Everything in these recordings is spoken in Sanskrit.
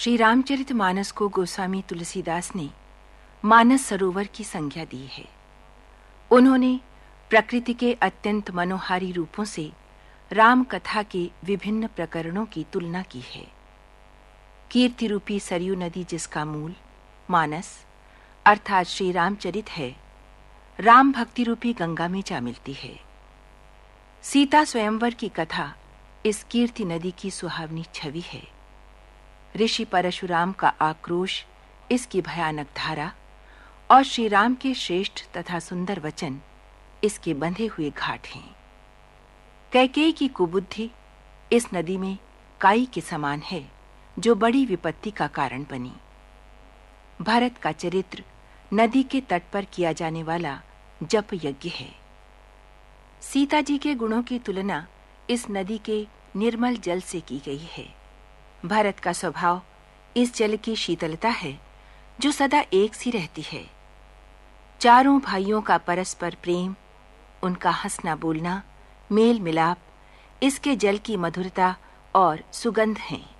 श्री रामचरित मानस को गोस्वामी तुलसीदास ने मानस सरोवर की संज्ञा दी है। उन्होंने प्रकृति के अत्यंत मनोहारी रूपों से राम कथा के विभिन्न प्रकरणों की तुलना की है। कीर्ति रूपी सरयू नदी जिसका मूल, मानस, अर्थात श्री रामचरित है, राम भक्ति रूपी गंगा में जा मिलती है। सीता स्वयंवर की कथा इस कीर्ति नदी की सुहावनी छवि है। ऋषि परशुराम का आक्रोश, इसकी भयानक धारा और श्री राम के श्रेष्ठ तथा सुंदर वचन इसके बंधे हुए घाट हैं। कैकेयी की कुबुद्धि इस नदी में काई के समान है, जो बड़ी विपत्ति का कारण बनी। भारत का चरित्र नदी के तट पर किया जाने वाला जप यज्ञ है। सीता जी के गुणों की तुलना इस नदी के निर्मल जल से की गई है। भारत का स्वभाव इस जल की शीतलता है, जो सदा एक सी रहती है। चारों भाइयों का परस्पर प्रेम, उनका हंसना बोलना, मेल मिलाप, इसके जल की मधुरता और सुगंध हैं।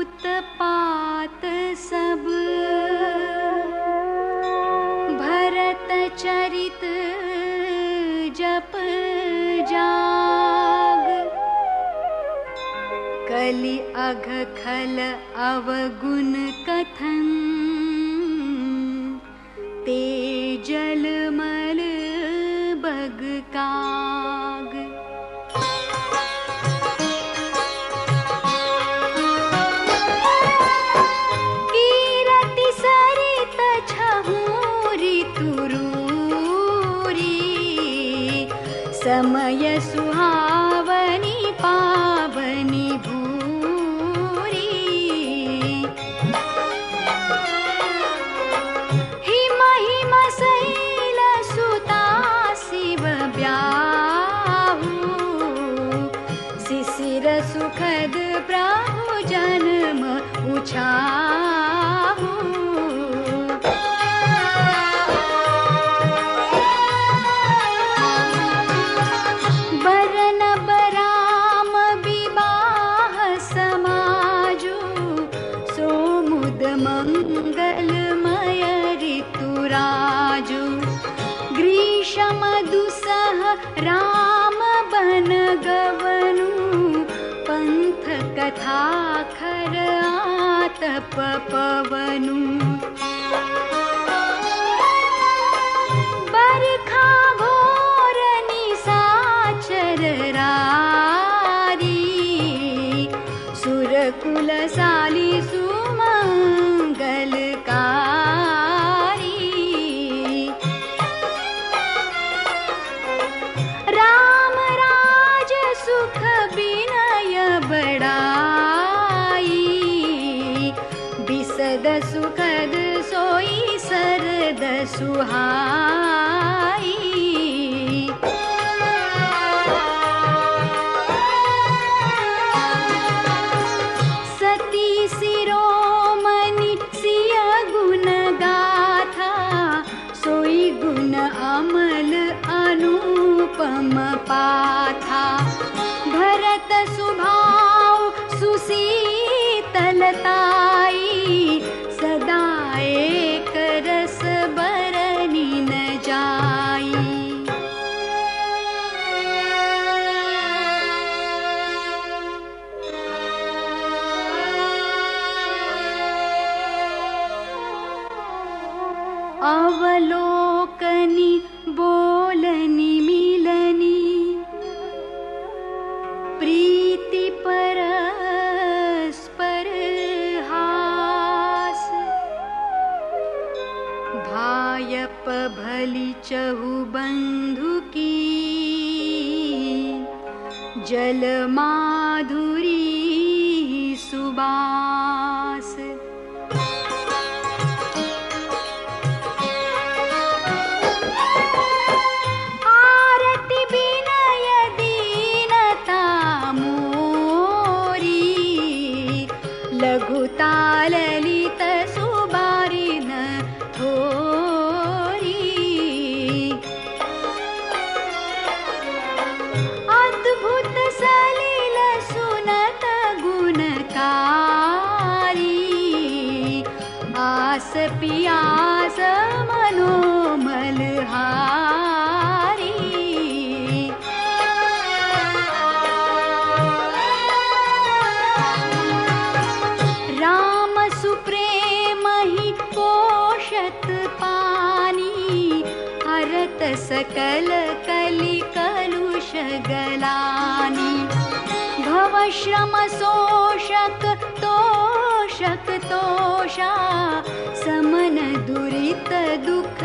उत्पात सब। भरत चरित जप जाग। कलि अघ खल अवगुण कथन ते जलमल य सुहवनि पावनि भूरि। शैल सुता शिव ब्याहु। शिशिर सुखद प्राहु जन्म उछा पवनु सुहाई। सती शिरोमणि सिय गुण अमल अनुपम पाथा। भरत सुभाव सुशीतलताई सदा अवलोकनि बोलनि मिलनि। प्रीति भली चहु बंधु की। जल आस पियास मनोमल हारी। राम सुप्रेम ही पोषत पानी हरत सकल कलि कलुष गलानी। भव श्रम शोषक तोषक तोषा समन दुरित दुख